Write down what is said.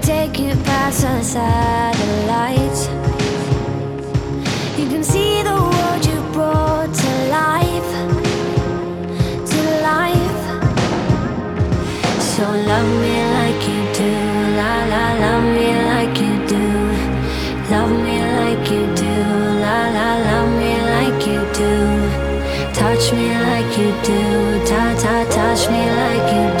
take you past the satellites. You can see the world you brought to life, to life. So love me like you do, la la, love me like you do, love me like you do, la la, love me like you do, touch me like you do, ta ta, touch me like you do.